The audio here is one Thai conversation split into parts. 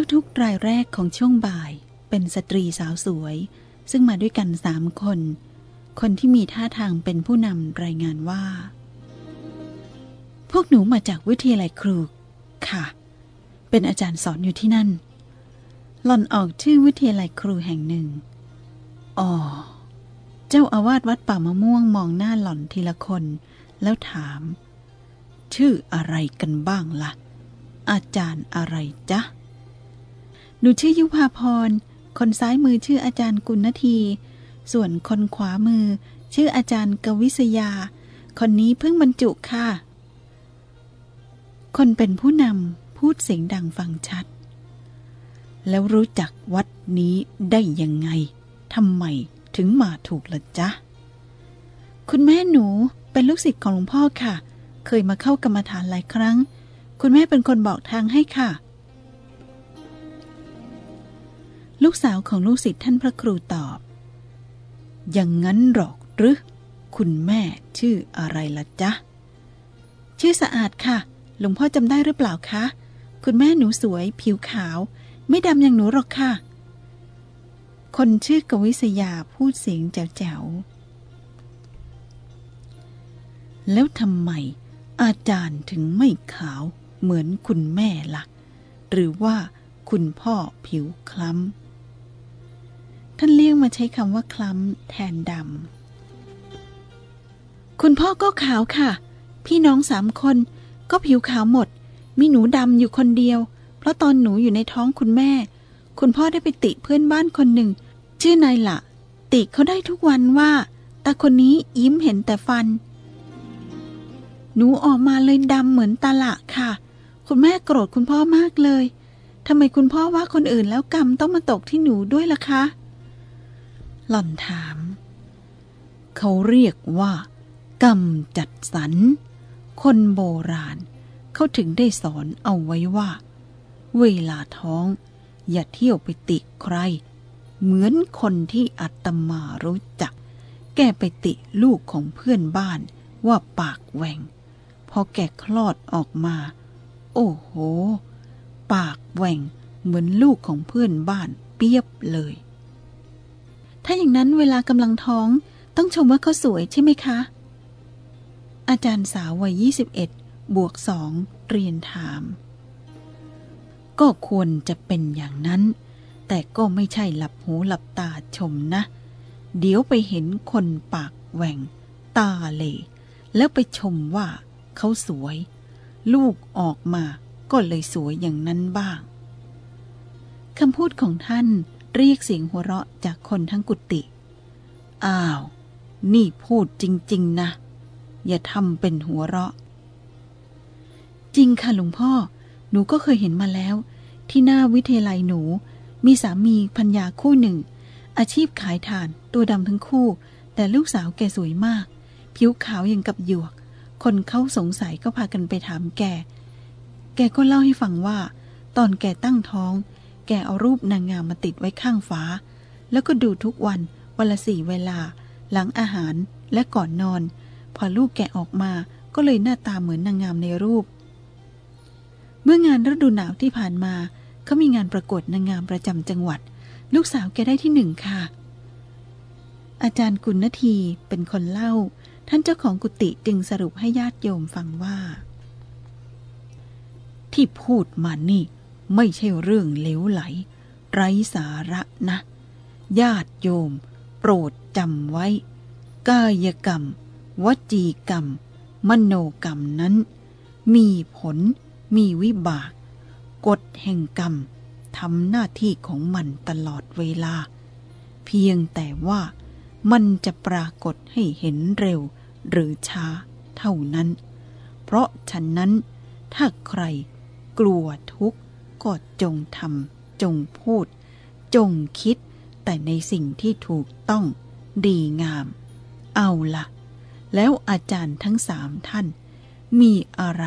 จ้าทุกรายแรกของช่วงบ่ายเป็นสตรีสาวสวย ซึ่งมาด้วยกันสามคน คนที่มีท่าทางเป็นผู้นำรายงานว่า พวกหนูมาจากวิทยาลัยครูค่ะ เป็นอาจารย์สอนอยู่ที่นั่น หล่อนออกชื่อวิทยาลัยครูแห่งหนึ่ง อ๋อ เจ้าอาวาสวัดป่ามะม่วงมองหน้าหล่อนทีละคน แล้วถาม ชื่ออะไรกันบ้างละ่ะ อาจารย์อะไรจ๊ะ หนูชื่อยุพาพร คนซ้ายมือชื่ออาจารย์กุณที ส่วนคนขวามือ ชื่ออาจารย์กวิศยา คนนี้เพิ่งบรรจุค่ะ คนเป็นผู้นำพูดเสียงดังฟังชัด แล้วรู้จักวัดนี้ได้ยังไง ทำไมถึงมาถูกละจ๊ะ คุณแม่หนูเป็นลูกศิษย์ของหลวงพ่อค่ะ เคยมาเข้ากรรมฐานหลายครั้ง คุณแม่เป็นคนบอกทางให้ค่ะ ลูกสาวของลูกศิษย์ท่านพระครูตอบ อย่างนั้นหรอกหรือ คุณแม่ชื่ออะไรละจ๊ะ ชื่อสะอาดค่ะ หลวงพ่อจำได้หรือเปล่าคะ คุณแม่หนูสวย ผิวขาว ไม่ดำอย่างหนูหรอกค่ะ คนชื่อกวิษยาพูดเสียงแจ๋วๆ แล้วทำไมอาจารย์ถึงไม่ขาวเหมือนคุณแม่ละ่ะ หรือว่าคุณพ่อผิวคล้ำ ท่านเลี่ยงมาใช้คำว่าคล้ำแทนดำ คุณพ่อก็ขาวค่ะ พี่น้องสามคนก็ผิวขาวหมด มีหนูดำอยู่คนเดียว เพราะตอนหนูอยู่ในท้องคุณแม่ คุณพ่อได้ไปติเพื่อนบ้านคนหนึ่ง ชื่อนายละ ติเขาได้ทุกวันว่าตาคนนี้ยิ้มเห็นแต่ฟัน หนูออกมาเลยดำเหมือนตาละค่ะ คุณแม่โกรธคุณพ่อมากเลยทำไมคุณพ่อว่าคนอื่นแล้วกรรมต้องมาตกที่หนูด้วยล่ะคะ หล่อนถาม เขาเรียกว่ากรรมจัดสรร คนโบราณ เขาถึงได้สอนเอาไว้ว่า เวลาท้อง อย่าเที่ยวไปติใคร เหมือนคนที่อัตมารู้จัก แกไปติลูกของเพื่อนบ้านว่าปากแหว่ง พอแกคลอดออกมา โอ้โห ปากแหว่งเหมือนลูกของเพื่อนบ้านเปียบเลย ถ้าอย่างนั้นเวลากำลังท้องต้องชมว่าเขาสวยใช่ไหมคะ อาจารย์สาววัย 21 บวกสองเรียนถาม ก็ควรจะเป็นอย่างนั้น แต่ก็ไม่ใช่หลับหูหลับตาชมนะ เดี๋ยวไปเห็นคนปากแหว่ง ตาเหลแล้วไปชมว่าเขาสวย ลูกออกมาก็เลยสวยอย่างนั้นบ้างคำพูดของท่าน เรียกเสียงหัวเราะจากคนทั้งกุฏิ อ้าว นี่พูดจริง ๆ นะ อย่าทำเป็นหัวเราะ จริงค่ะหลวงพ่อ หนูก็เคยเห็นมาแล้ว ที่หน้าวิทยาลัยหนู มีสามีพัญญาคู่หนึ่ง อาชีพขายถ่านตัวดำทั้งคู่ แต่ลูกสาวแกสวยมาก ผิวขาวอย่างกับหยวก คนเขาสงสัยก็พากันไปถามแก แกก็เล่าให้ฟังว่า ตอนแกตั้งท้อง แกเอารูปนางงามมาติดไว้ข้างฝาแล้วก็ดูทุกวันวันละสี่เวลา หลังอาหารและก่อนนอน พอลูกแกออกมาก็เลยหน้าตาเหมือนนางงามในรูป เมื่องานฤดูหนาวที่ผ่านมาเขามีงานประกวดนางงามประจำจังหวัด ลูกสาวแกได้ที่หนึ่งค่ะ อาจารย์กุณทีเป็นคนเล่า ท่านเจ้าของกุฏิจึงสรุปให้ญาติโยมฟังว่า ที่พูดมานี่ ไม่ใช่เรื่องเลวไหล ไร้สาระนะ ญาติโยม โปรดจำไว้ กายกรรม วจีกรรม มโนกรรมนั้น มีผล มีวิบาก กฎแห่งกรรมทำหน้าที่ของมันตลอดเวลา เพียงแต่ว่ามันจะปรากฏให้เห็นเร็วหรือช้าเท่านั้น เพราะฉะนั้นถ้าใครกลัวทุกข์ ก็จงทำจงพูด จงคิด แต่ในสิ่งที่ถูกต้องดีงาม เอาละแล้วอาจารย์ทั้งสามท่าน มีอะไร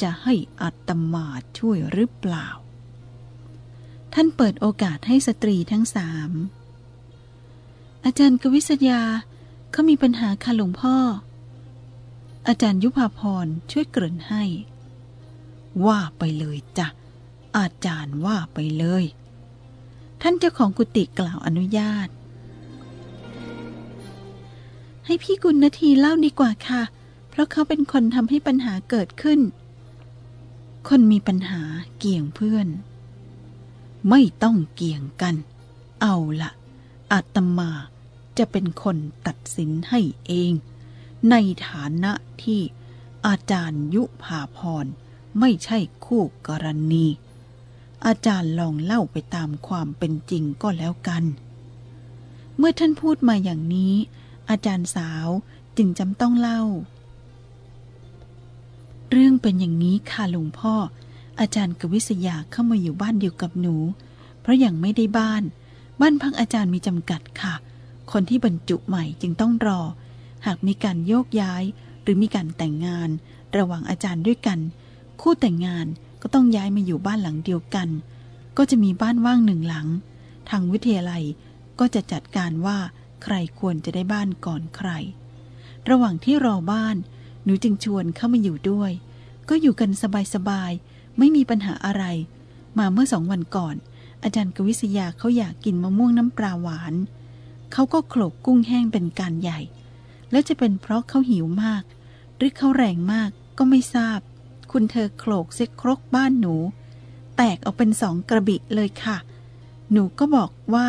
จะให้อัตมาช่วยหรือเปล่า ท่านเปิดโอกาสให้สตรีทั้งสาม อาจารย์กวิษยาเขามีปัญหาค่ะหลวงพ่อ อาจารย์ยุพาพรช่วยเกริ่นให้ ว่าไปเลยจ้ะ อาจารย์ว่าไปเลย ท่านเจ้าของกุฏิกล่าวอนุญาต ให้พี่กุณนาทีเล่าดีกว่าค่ะ เพราะเขาเป็นคนทำให้ปัญหาเกิดขึ้น คนมีปัญหาเกี่ยงเพื่อน ไม่ต้องเกี่ยงกัน เอาละอาตมาจะเป็นคนตัดสินให้เอง ในฐานะที่อาจารย์ยุภาพรไม่ใช่คู่กรณี อาจารย์ลองเล่าไปตามความเป็นจริงก็แล้วกัน เมื่อท่านพูดมาอย่างนี้ อาจารย์สาวจึงจำต้องเล่า เรื่องเป็นอย่างนี้ค่ะหลวงพ่อ อาจารย์กวิษยาเข้ามาอยู่บ้านเดียวกับหนู เพราะยังไม่ได้บ้าน บ้านพักอาจารย์มีจำกัดค่ะ คนที่บรรจุใหม่จึงต้องรอ หากมีการโยกย้ายหรือมีการแต่งงาน ระหว่างอาจารย์ด้วยกัน คู่แต่งงาน ก็ต้องย้ายมาอยู่บ้านหลังเดียวกัน ก็จะมีบ้านว่างหนึ่งหลัง ทางวิทยาลัยก็จะจัดการว่าใครควรจะได้บ้านก่อนใคร ระหว่างที่รอบ้าน หนูจึงชวนเข้ามาอยู่ด้วย ก็อยู่กันสบายๆ ไม่มีปัญหาอะไร มาเมื่อสองวันก่อน อาจารย์กวิษยาเขาอยากกินมะม่วงน้ำปลาหวาน เขาก็โขลกกุ้งแห้งเป็นการใหญ่ แล้วจะเป็นเพราะเขาหิวมาก หรือเขาแรงมากก็ไม่ทราบ คุณเธอโขลกเซ็กครกบ้านหนู แตกออกเป็นสองกระบิเลยค่ะ หนูก็บอกว่า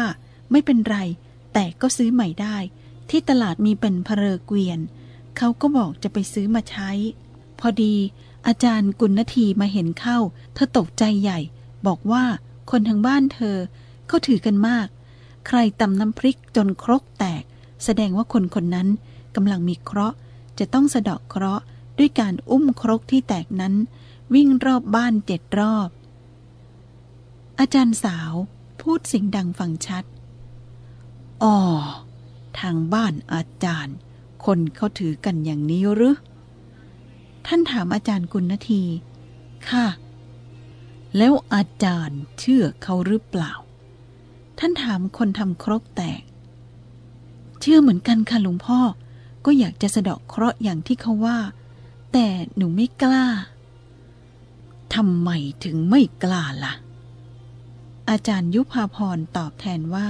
ไม่เป็นไร แต่ก็ซื้อใหม่ได้ ที่ตลาดมีเป็นเพลเกวียน เขาก็บอกจะไปซื้อมาใช้ พอดี อาจารย์กุณนทีมาเห็นเข้า เธอตกใจใหญ่ บอกว่าคนทางบ้านเธอเขาถือกันมาก ใครตำน้ำพริกจนครกแตก แสดงว่าคนคนนั้นกำลังมีเคราะห์จะต้องสะเดาะเคราะห์ ด้วยการอุ้มครกที่แตกนั้น วิ่งรอบบ้านเจ็ดรอบ อาจารย์สาวพูดสียงดังฟังชัด อ๋อ ทางบ้านอาจารย์ คนเขาถือกันอย่างนี้หรือ ท่านถามอาจารย์กุณนที ค่ะ แล้วอาจารย์เชื่อเขาหรือเปล่า ท่านถามคนทำครกแตก เชื่อเหมือนกันค่ะหลวงพ่อ ก็อยากจะสะเดาะเคราะห์อย่างที่เขาว่า แต่หนูไม่กล้า ทำไมถึงไม่กล้าล่ะ อาจารย์ยุพาพรตอบแทนว่า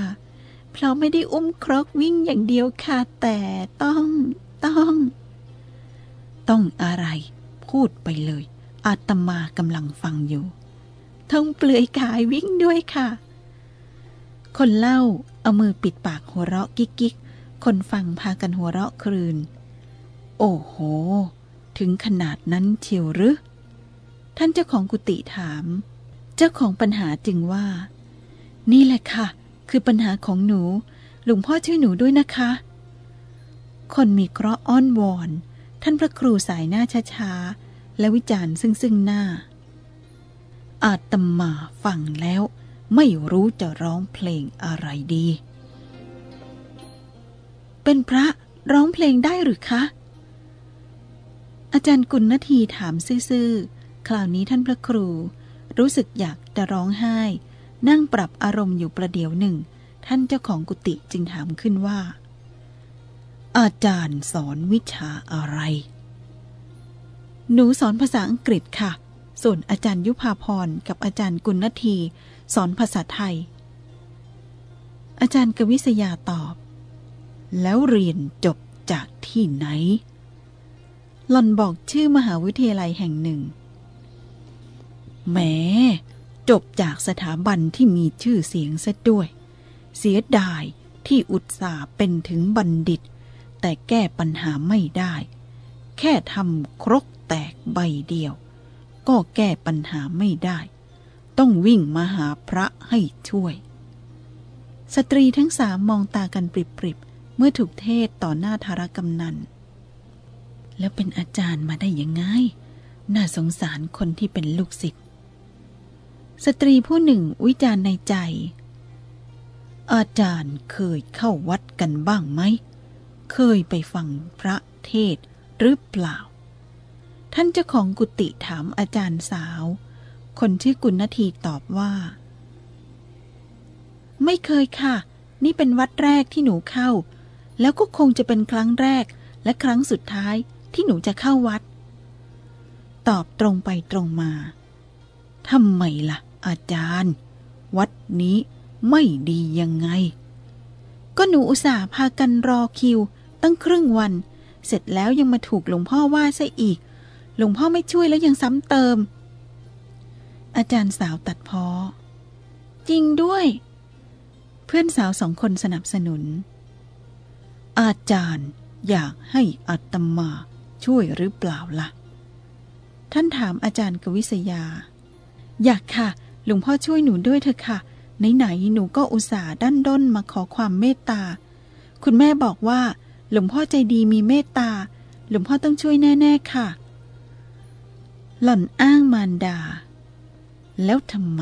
เพราะไม่ได้อุ้มครกวิ่งอย่างเดียวค่ะ แต่ต้องต้อง ต้องอะไร พูดไปเลย อาตมากำลังฟังอยู่ ต้องเปลือยกายวิ่งด้วยค่ะ คนเล่าเอามือปิดปากหัวเราะกิ๊กกิ๊กคนฟังพากันหัวเราะครืน โอ้โห ถึงขนาดนั้นเชียวหรือ ท่านเจ้าของกุฏิถาม เจ้าของปัญหาจึงว่า นี่แหละค่ะ คือปัญหาของหนู หลวงพ่อช่วยหนูด้วยนะคะ คนมีเคราะห์อ้อนวอน ท่านพระครูสายหน้าช้าๆ และวิจารณ์ซึ่งซึ่งหน้า อาตมาฟังแล้วไม่รู้จะร้องเพลงอะไรดี เป็นพระร้องเพลงได้หรือคะ อาจารย์กุณนทีถามซื่อๆ คราวนี้ท่านพระครู รู้สึกอยากจะร้องไห้ นั่งปรับอารมณ์อยู่ประเดี๋ยวหนึ่ง ท่านเจ้าของกุฏิจึงถามขึ้นว่า อาจารย์สอนวิชาอะไร หนูสอนภาษาอังกฤษค่ะ ส่วนอาจารย์ยุพาพรกับอาจารย์กุณนที สอนภาษาไทย อาจารย์กวิษยาตอบ แล้วเรียนจบจากที่ไหน หล่อนบอกชื่อมหาวิทยาลัยแห่งหนึ่งแหมจบจากสถาบันที่มีชื่อเสียงซะด้วย เสียดายที่อุตส่าห์เป็นถึงบัณฑิต แต่แก้ปัญหาไม่ได้ แค่ทำครกแตกใบเดียว ก็แก้ปัญหาไม่ได้ ต้องวิ่งมาหาพระให้ช่วย สตรีทั้งสามมองตากันปริบๆ เมื่อถูกเทศต่อหน้าธารกำนัน แล้วเป็นอาจารย์มาได้ยังไง น่าสงสารคนที่เป็นลูกศิษย์ สตรีผู้หนึ่งวิจารณ์ในใจ อาจารย์เคยเข้าวัดกันบ้างไหม เคยไปฟังพระเทศหรือเปล่า ท่านเจ้าของกุฏิถามอาจารย์สาว คนชื่อกุณนทีตอบว่า ไม่เคยค่ะ นี่เป็นวัดแรกที่หนูเข้า แล้วก็คงจะเป็นครั้งแรกและครั้งสุดท้าย ที่หนูจะเข้าวัด ตอบตรงไปตรงมาทำไมล่ะ อาจารย์ วัดนี้ไม่ดียังไง ก็หนูอุตส่าห์พากันรอคิว ตั้งครึ่งวัน เสร็จแล้วยังมาถูกหลวงพ่อว่าซะอีก หลวงพ่อไม่ช่วยแล้วยังซ้ำเติม อาจารย์สาวตัดพ้อ จริงด้วย เพื่อนสาวสองคนสนับสนุน อาจารย์อยากให้อัตมา ช่วยหรือเปล่าละ่ะ ท่านถามอาจารย์กวิษยา อยากค่ะ หลวงพ่อช่วยหนูด้วยเถอะค่ะ ไหนๆหนูก็อุตส่าห์ดันด้นมาขอความเมตตา คุณแม่บอกว่า หลวงพ่อใจดีมีเมตตา หลวงพ่อต้องช่วยแน่ ๆ ค่ะ หล่อนอ้างมารดา แล้วทำไม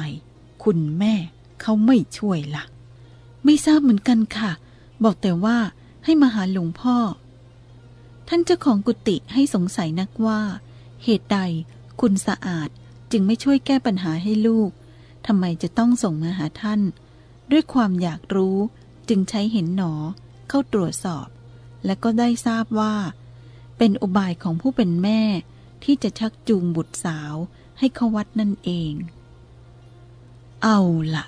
คุณแม่เขาไม่ช่วยละ่ะ ไม่ทราบเหมือนกันค่ะ บอกแต่ว่าให้มาหาหลวงพ่อ ท่านเจ้าของกุฏิให้สงสัยนักว่า เหตุใดคุณสะอาดจึงไม่ช่วยแก้ปัญหาให้ลูกทำไมจะต้องส่งมาหาท่าน ด้วยความอยากรู้จึงใช้เห็นหนอเข้าตรวจสอบ และก็ได้ทราบว่า เป็นอุบายของผู้เป็นแม่ที่จะชักจูงบุตรสาวให้เข้าวัดนั่นเอง เอาละ่ะ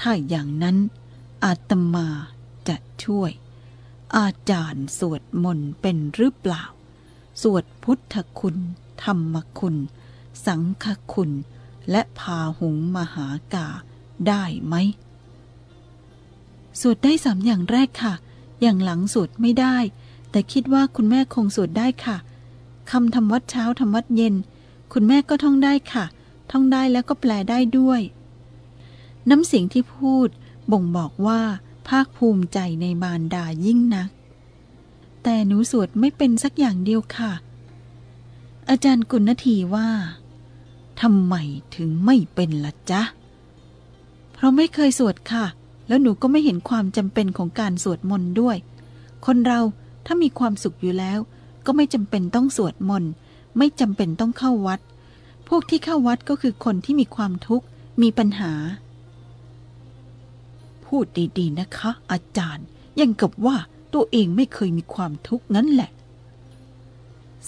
ถ้าอย่างนั้นอาตมาจะช่วย อาจารย์สวดมนต์เป็นหรือเปล่า สวดพุทธคุณ ธรรมคุณ สังฆคุณ และพาหุงมหากาได้ไหม สวดได้สามอย่างแรกค่ะ อย่างหลังสวดไม่ได้ แต่คิดว่าคุณแม่คงสวดได้ค่ะคำทำวัดเช้าทำวัดเย็น คุณแม่ก็ท่องได้ค่ะ ท่องได้แล้วก็แปลได้ด้วย น้ำเสียงที่พูดบ่งบอกว่า ภาคภูมิใจในมารดายิ่งนัก แต่หนูสวดไม่เป็นสักอย่างเดียวค่ะ อาจารย์กุณทีว่าทำไมถึงไม่เป็นละจ๊ะ เพราะไม่เคยสวดค่ะ แล้วหนูก็ไม่เห็นความจำเป็นของการสวดมนต์ด้วย คนเราถ้ามีความสุขอยู่แล้ว ก็ไม่จำเป็นต้องสวดมนต์ ไม่จำเป็นต้องเข้าวัด พวกที่เข้าวัดก็คือคนที่มีความทุกข์ มีปัญหา พูดดีๆนะคะ อาจารย์ ยังกับว่าตัวเองไม่เคยมีความทุกข์งั้นแหละ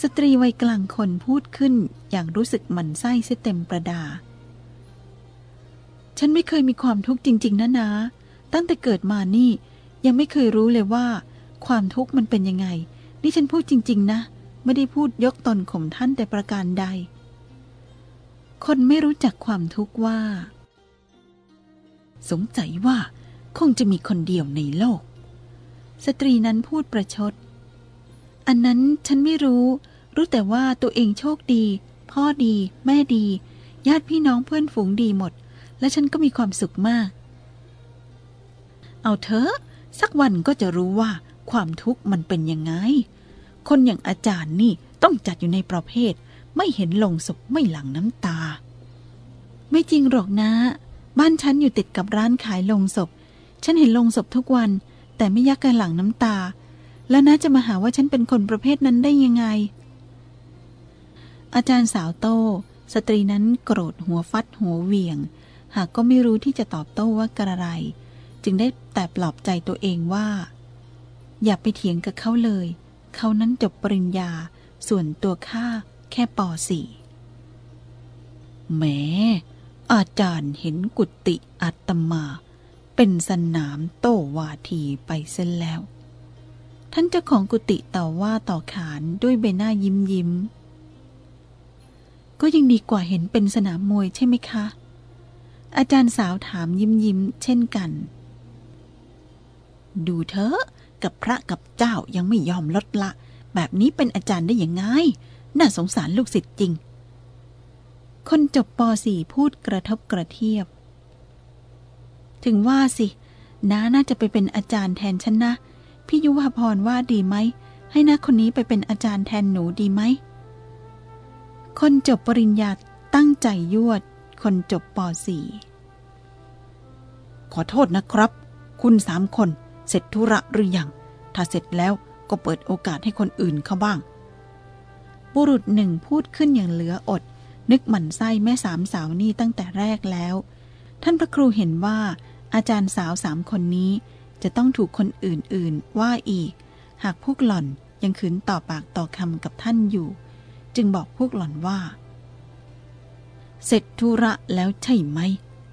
สตรีวัยกลางคนพูดขึ้นอย่างรู้สึกหมันไส้เสียเต็มประดา ฉันไม่เคยมีความทุกข์จริง ๆ นะนะ ตั้งแต่เกิดมานี่ยังไม่เคยรู้เลยว่า ความทุกข์มันเป็นยังไง นี่ฉันพูดจริง ๆ นะ ไม่ได้พูดยกตนข่มท่านแต่ประการใด คนไม่รู้จักความทุกข์ว่า สงสัยว่า คงจะมีคนเดียวในโลก สตรีนั้นพูดประชด อันนั้นฉันไม่รู้ รู้แต่ว่าตัวเองโชคดี พ่อดี แม่ดี ญาติพี่น้องเพื่อนฝูงดีหมด และฉันก็มีความสุขมาก เอาเถอะ สักวันก็จะรู้ว่าความทุกข์มันเป็นยังไง คนอย่างอาจารย์นี่ต้องจัดอยู่ในประเภท ไม่เห็นลงศพไม่หลั่งน้ำตา ไม่จริงหรอกนะ บ้านฉันอยู่ติดกับร้านขายลงศพ ฉันเห็นลงศพทุกวัน แต่ไม่ยักกันหลังน้ำตา แล้วนะจะมาหาว่าฉันเป็นคนประเภทนั้นได้ยังไง อาจารย์สาวโต สตรีนั้นโกรธหัวฟัดหัวเวียง หากก็ไม่รู้ที่จะตอบโต้ว่ากระไร จึงได้แต่ปลอบใจตัวเองว่า อย่าไปเถียงกับเขาเลย เขานั้นจบปริญญา ส่วนตัวข้าแค่ป .4 แหมอาจารย์เห็นกุติอัตมา เป็นสนามโต้วาทีไปเส้นแล้ว ท่านเจ้าของกุฏิต่อว่าต่อขานด้วยใบหน้ายิ้มยิ้ม ก็ยังดีกว่าเห็นเป็นสนามมวยใช่ไหมคะ อาจารย์สาวถามยิ้มยิ้มเช่นกัน ดูเถอะกับพระกับเจ้ายังไม่ยอมลดละ แบบนี้เป็นอาจารย์ได้ยังไง น่าสงสารลูกศิษย์จริง คนจบป .4 พูดกระทบกระเทียบ ถึงว่าสิน้าน่าจะไปเป็นอาจารย์แทนฉันนะพี่ยุวพรว่าดีไหม ให้น้าคนนี้ไปเป็นอาจารย์แทนหนูดีไหม คนจบปริญญาตั้งใจยวด คนจบป .4 ขอโทษนะครับ คุณสามคน เสร็จธุระหรือยัง ถ้าเสร็จแล้วก็เปิดโอกาสให้คนอื่นเข้าบ้าง บุรุษหนึ่งพูดขึ้นอย่างเหลืออด นึกหมั่นไส้แม่สามสาวนี่ตั้งแต่แรกแล้ว ท่านพระครูเห็นว่า อาจารย์สาวสามคนนี้จะต้องถูกคนอื่นๆ ว่าอีก หากพวกหล่อนยังขืนต่อปากต่อคำกับท่านอยู่ จึงบอกพวกหล่อนว่า เสร็จธุระแล้วใช่ไหม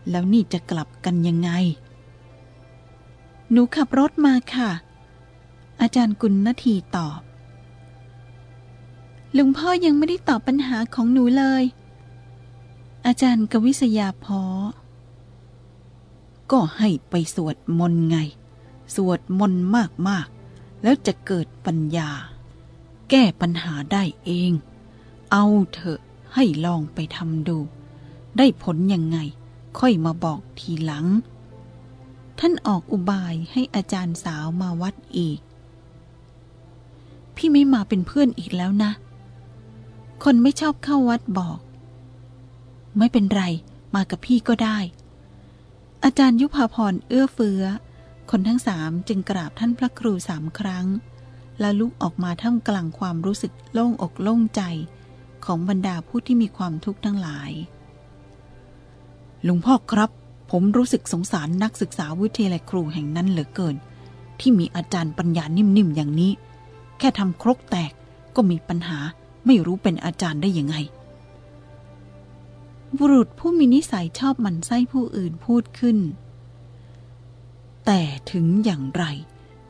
แล้วนี่จะกลับกันยังไง หนูขับรถมาค่ะ อาจารย์กุลนาทีตอบลุงพ่อยังไม่ได้ตอบปัญหาของหนูเลย อาจารย์กวิษยาพอ ก็ให้ไปสวดมนต์ไง สวดมนต์มากๆ แล้วจะเกิดปัญญา แก้ปัญหาได้เอง เอาเถอะให้ลองไปทำดู ได้ผลยังไง ค่อยมาบอกทีหลัง ท่านออกอุบายให้อาจารย์สาวมาวัดอีก พี่ไม่มาเป็นเพื่อนอีกแล้วนะ คนไม่ชอบเข้าวัดบอก ไม่เป็นไร มากับพี่ก็ได้ อาจารย์ยุพาพรเอื้อเฟื้อ คนทั้งสามจึงกราบท่านพระครูสามครั้ง แล้วลุกออกมาท่ามกลางความรู้สึกโล่งอกโล่งใจของบรรดาผู้ที่มีความทุกข์ทั้งหลายลุงพ่อครับ ผมรู้สึกสงสารนักศึกษาวิทยาลัยครูแห่งนั้นเหลือเกิน ที่มีอาจารย์ปัญญานิ่มๆอย่างนี้ แค่ทำครกแตกก็มีปัญหาไม่รู้เป็นอาจารย์ได้ยังไง บุรุษผู้มีนิสัยชอบหมั่นไส้ผู้อื่นพูดขึ้น แต่ถึงอย่างไร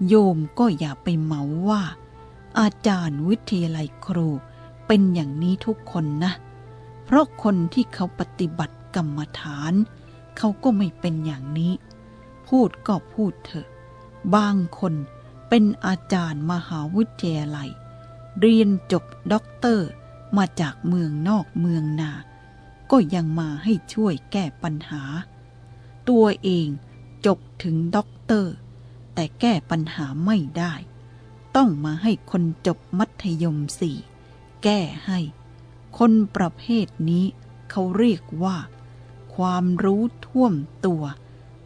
โยมก็อย่าไปเหมาว่า อาจารย์วิทยาลัยครูเป็นอย่างนี้ทุกคนนะ เพราะคนที่เขาปฏิบัติกรรมฐาน เขาก็ไม่เป็นอย่างนี้ พูดก็พูดเถอะ บางคนเป็นอาจารย์มหาวิทยาลัย เรียนจบด็อกเตอร์มาจากเมืองนอกเมืองนา ก็ยังมาให้ช่วยแก้ปัญหา ตัวเองจบถึงด็อกเตอร์ แต่แก้ปัญหาไม่ได้ ต้องมาให้คนจบมัธยมสี่แก้ให้ คนประเภทนี้เขาเรียกว่า ความรู้ท่วมตัว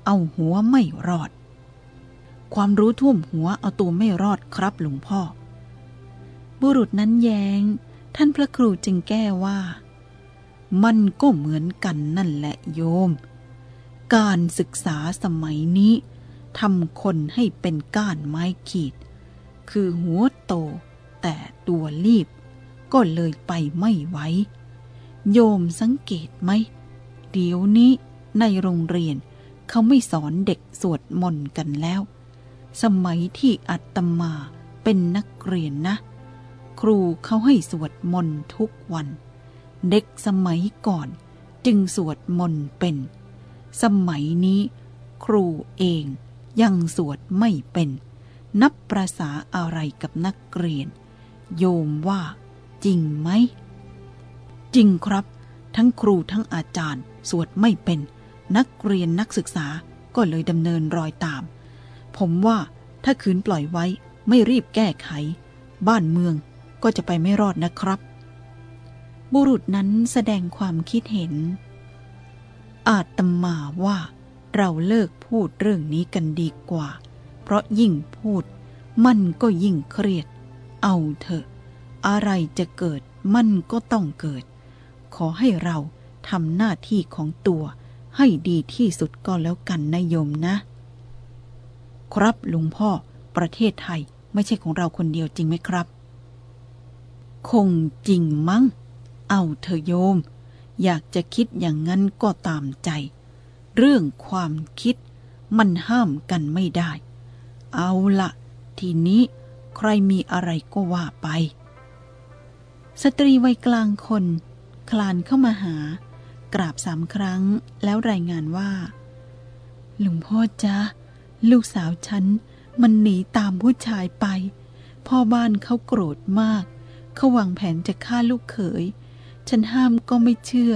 เอาหัวไม่รอด ความรู้ท่วมหัวเอาตัวไม่รอดครับหลวงพ่อ บุรุษนั้นแยง้ง ท่านพระครูจึงแก้ว่า มันก็เหมือนกันนั่นแหละโยม การศึกษาสมัยนี้ทำคนให้เป็นก้านไม้ขีด คือหัวโตแต่ตัวรีบ ก็เลยไปไม่ไหว โยมสังเกตไหม เดี๋ยวนี้ในโรงเรียนเขาไม่สอนเด็กสวดมนต์กันแล้ว สมัยที่อัตมาเป็นนักเรียนนะ ครูเขาให้สวดมนต์ทุกวัน เด็กสมัยก่อนจึงสวดมนต์เป็น สมัยนี้ครูเองยังสวดไม่เป็น นับประษาอะไรกับนักเรียน โยมว่าจริงไหม จริงครับ ทั้งครูทั้งอาจารย์สวดไม่เป็น นักเรียนนักศึกษาก็เลยดำเนินรอยตาม ผมว่าถ้าคืนปล่อยไว้ไม่รีบแก้ไข บ้านเมืองก็จะไปไม่รอดนะครับ บุรุษนั้นแสดงความคิดเห็น อาตมาว่าเราเลิกพูดเรื่องนี้กันดีกว่า เพราะยิ่งพูด มันก็ยิ่งเครียด เอาเถอะ อะไรจะเกิดมันก็ต้องเกิด ขอให้เราทำหน้าที่ของตัวให้ดีที่สุดก็แล้วกันนะโยมนะ ครับลุงพ่อประเทศไทยไม่ใช่ของเราคนเดียวจริงไหมครับ คงจริงมั้ง เอาเธอโยม อยากจะคิดอย่างนั้นก็ตามใจ เรื่องความคิดมันห้ามกันไม่ได้ เอาละทีนี้ใครมีอะไรก็ว่าไป สตรีวัยกลางคน คลานเข้ามาหา กราบสามครั้งแล้วรายงานว่า หลวงพ่อจ๊ะ ลูกสาวฉันมันหนีตามผู้ชายไป พ่อบ้านเขาโกรธมาก เขาวางแผนจะฆ่าลูกเขย ฉันห้ามก็ไม่เชื่อ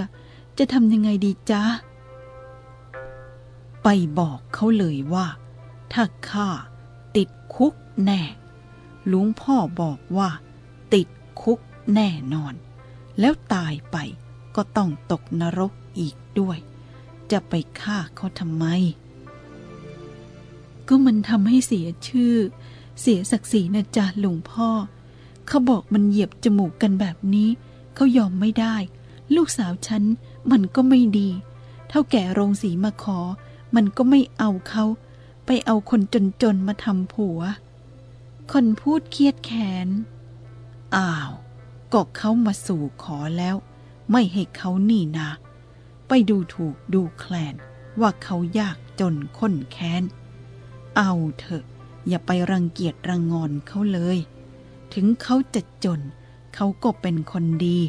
จะทำยังไงดีจ๊ะ ไปบอกเขาเลยว่า ถ้าฆ่าติดคุกแน่ลวงพ่อบอกว่า ติดคุกแน่นอน แล้วตายไปก็ต้องตกนรกอีกด้วย จะไปฆ่าเขาทำไม ก็มันทำให้เสียชื่อ เสียศักดิ์ศรีนะจ๊ะหลวงพ่อ เขาบอกมันเหยียบจมูกกันแบบนี้ เขายอมไม่ได้ ลูกสาวฉันมันก็ไม่ดี เท่าแก่โรงสีมาขอ มันก็ไม่เอาเขา ไปเอาคนจนๆมาทำผัว คนพูดเครียดแค้นอ้าว ก็เขามาสู่ขอแล้ว ไม่ให้เขานี่นาไปดูถูกดูแคลนว่าเขายากจนข้นแค้น เอาเถอะ อย่าไปรังเกียจรังงอนเขาเลย ถึงเขาจะจน เขาก็เป็นคนดี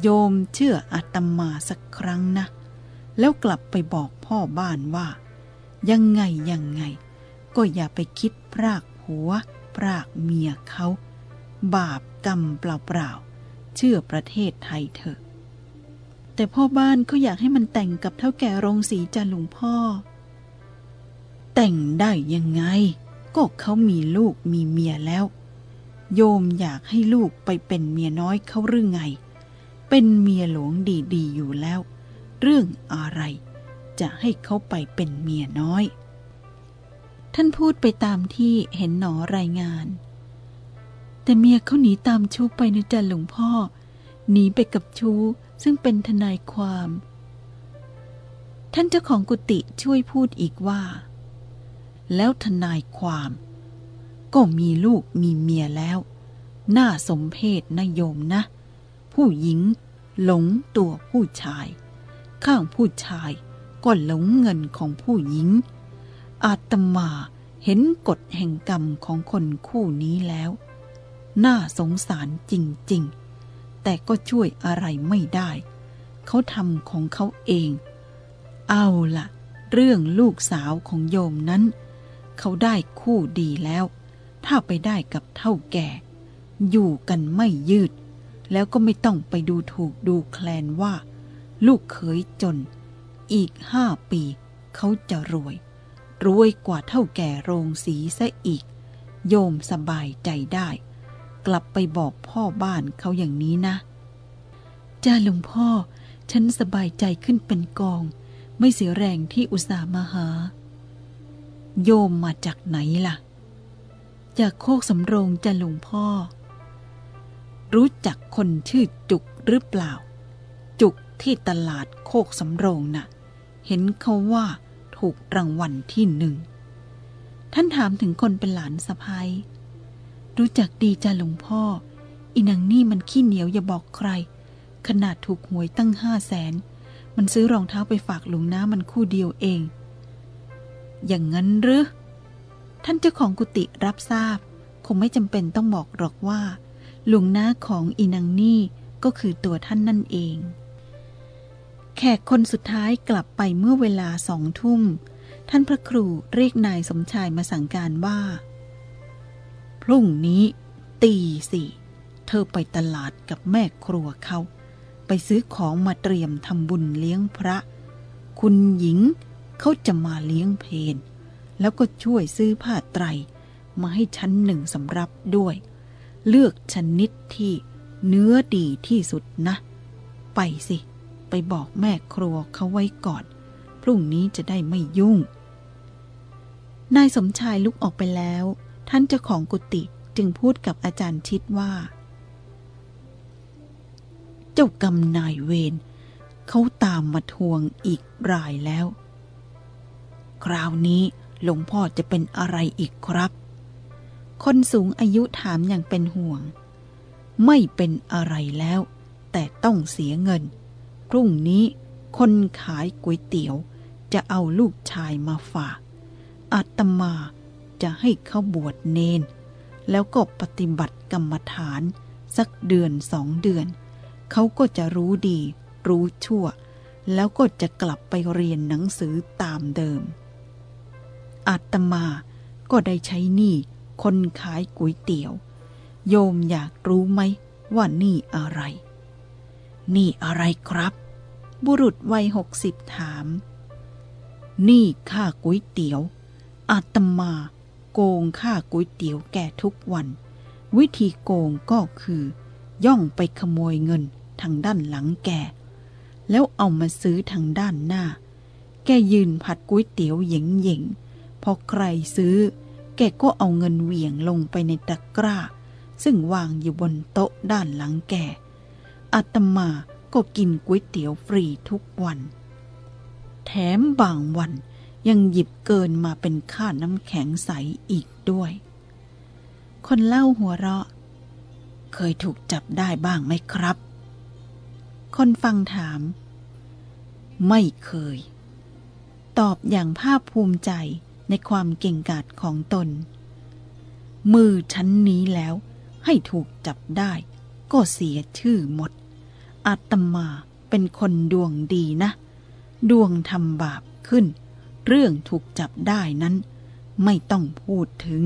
โยมเชื่ออาตมาสักครั้งนะ แล้วกลับไปบอกพ่อบ้านว่า ยังไงยังไง ก็อย่าไปคิดพรากหัว พรากเมียเขา บาปกรรมเปล่าๆเชื่อประเทศไทยเถอะ แต่พ่อบ้านเขาอยากให้มันแต่งกับเท่าแก่โรงสีจันหลวงพ่อ แต่งได้ยังไง ก็เขามีลูกมีเมียแล้ว โยมอยากให้ลูกไปเป็นเมียน้อยเขาหรือไง เป็นเมียหลวงดีๆอยู่แล้ว เรื่องอะไร จะให้เขาไปเป็นเมียน้อย ท่านพูดไปตามที่เห็นหนอรายงาน แต่เมียเขาหนีตามชู้ไปนะจ๊ะหลวงพ่อ หนีไปกับชู้ซึ่งเป็นทนายความ ท่านเจ้าของกุฏิช่วยพูดอีกว่า แล้วทนายความ ก็มีลูกมีเมียแล้ว น่าสมเพชนะโยมนะ ผู้หญิงหลงตัวผู้ชาย ข้างผู้ชายก็หลงเงินของผู้หญิง อาตมาเห็นกฎแห่งกรรมของคนคู่นี้แล้ว น่าสงสารจริง ๆ แต่ก็ช่วยอะไรไม่ได้ เขาทำของเขาเอง เอาละเรื่องลูกสาวของโยมนั้น เขาได้คู่ดีแล้ว ถ้าไปได้กับเท่าแก่ อยู่กันไม่ยืด แล้วก็ไม่ต้องไปดูถูกดูแคลนว่า ลูกเขยจน อีกห้าปีเขาจะรวย รวยกว่าเท่าแก่โรงสีซะอีก โยมสบายใจได้ กลับไปบอกพ่อบ้านเขาอย่างนี้นะ จ้าหลวงพ่อ ฉันสบายใจขึ้นเป็นกอง ไม่เสียแรงที่อุตส่าห์มาหา โยมมาจากไหนล่ะ จากโคกสำโรงจ้าหลวงพ่อ รู้จักคนชื่อจุกหรือเปล่า จุกที่ตลาดโคกสำโรงน่ะ เห็นเขาว่าถูกรางวัลที่หนึ่ง ท่านถามถึงคนเป็นหลานสะพ้ายรู้จักดีจ้าหลวงพ่อ อีนางนี่มันขี้เหนียวอย่าบอกใคร ขนาดถูกหวยตั้งห้าแสน มันซื้อรองเท้าไปฝากหลวงน้ามันคู่เดียวเอง อย่างนั้นหรือ ท่านเจ้าของกุฏิรับทราบ คงไม่จำเป็นต้องบอกหรอกว่า หลวงน้าของอีนางนี่ก็คือตัวท่านนั่นเอง แขกคนสุดท้ายกลับไปเมื่อเวลาสองทุ่ม ท่านพระครูเรียกนายสมชายมาสั่งการว่า พรุ่งนี้ตีสี่เธอไปตลาดกับแม่ครัวเขา ไปซื้อของมาเตรียมทำบุญเลี้ยงพระ คุณหญิงเขาจะมาเลี้ยงเพน แล้วก็ช่วยซื้อผ้าไตร มาให้ชั้นหนึ่งสำรับด้วย เลือกชนิดที่เนื้อดีที่สุดนะ ไปสิ ไปบอกแม่ครัวเขาไว้ก่อน พรุ่งนี้จะได้ไม่ยุ่ง นายสมชายลุกออกไปแล้ว ท่านเจ้าของกุฏิจึงพูดกับอาจารย์ชิดว่า เจ้ากรรมนายเวรเขาตามมาทวงอีกรายแล้ว คราวนี้ หลวงพ่อจะเป็นอะไรอีกครับ คนสูงอายุถามอย่างเป็นห่วง ไม่เป็นอะไรแล้ว แต่ต้องเสียเงิน พรุ่งนี้คนขายก๋วยเตี๋ยว จะเอาลูกชายมาฝาก อาตมาจะให้เขาบวชเนน แล้วก็ปฏิบัติกรรมฐาน สักเดือนสองเดือน เขาก็จะรู้ดี รู้ชั่ว แล้วก็จะกลับไปเรียนหนังสือตามเดิม อาตมาก็ได้ใช้หนี้คนขายก๋วยเตี๋ยว โยมอยากรู้ไหมว่าหนี้อะไร หนี้อะไรครับ บุรุษวัยหกสิบถาม หนี้ค่าก๋วยเตี๋ยว อาตมาโกงค่าก๋วยเตี๋ยวแก่ทุกวัน วิธีโกงก็คือ ย่องไปขโมยเงินทางด้านหลังแกแล้วเอามาซื้อทางด้านหน้า แกยืนผัดก๋วยเตี๋ยวเหย่ง อใครซื้อ แกก็เอาเงินเหวี่ยงลงไปในตะกร้า ซึ่งวางอยู่บนโต๊ะด้านหลังแกอาตมาก็กินก๋วยเตี๋ยวฟรีทุกวัน แถมบางวันยังหยิบเกินมาเป็นค่าน้ำแข็งใสอีกด้วย คนเล่าหัวเราะ เคยถูกจับได้บ้างไหมครับ คนฟังถาม ไม่เคย ตอบอย่างภาคภูมิใจ ในความเก่งกาจของตน มือชั้นนี้แล้วให้ถูกจับได้ ก็เสียชื่อหมด อาตมาเป็นคนดวงดีนะ ดวงทำบาปขึ้น เรื่องถูกจับได้นั้น ไม่ต้องพูดถึง